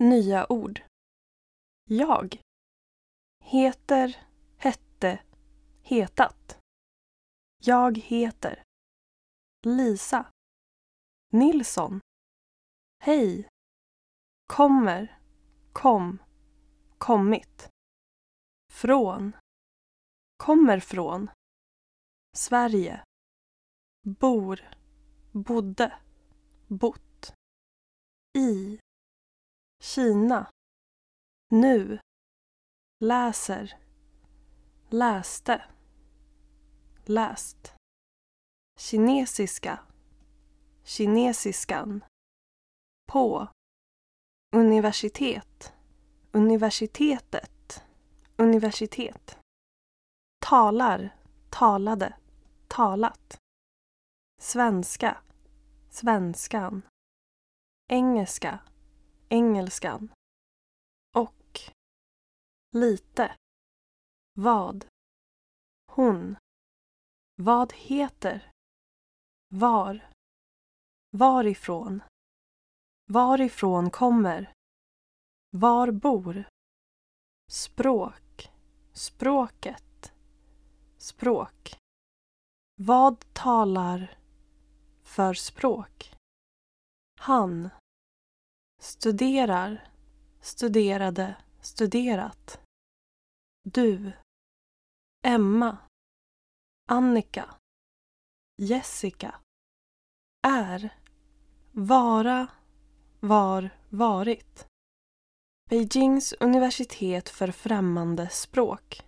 Nya ord. Jag. Heter, hette, hetat. Jag heter. Lisa. Nilsson. Hej. Kommer, kom, kommit. Från. Kommer från. Sverige. Bor, bodde, bott. I. Kina. Nu. Läser. Läste. Läst. Kinesiska. Kinesiskan. På. Universitet. Universitetet. Universitet. Talar. Talade. Talat. Svenska. Svenskan. Engelska. Engelskan. Och. Lite. Vad. Hon. Vad heter. Var. Varifrån. Varifrån kommer. Var bor. Språk. Språket. Språk. Vad talar för språk? Han. Studerar. Studerade. Studerat. Du. Emma. Annika. Jessica. Är. Vara. Var. Varit. Beijings universitet för främmande språk.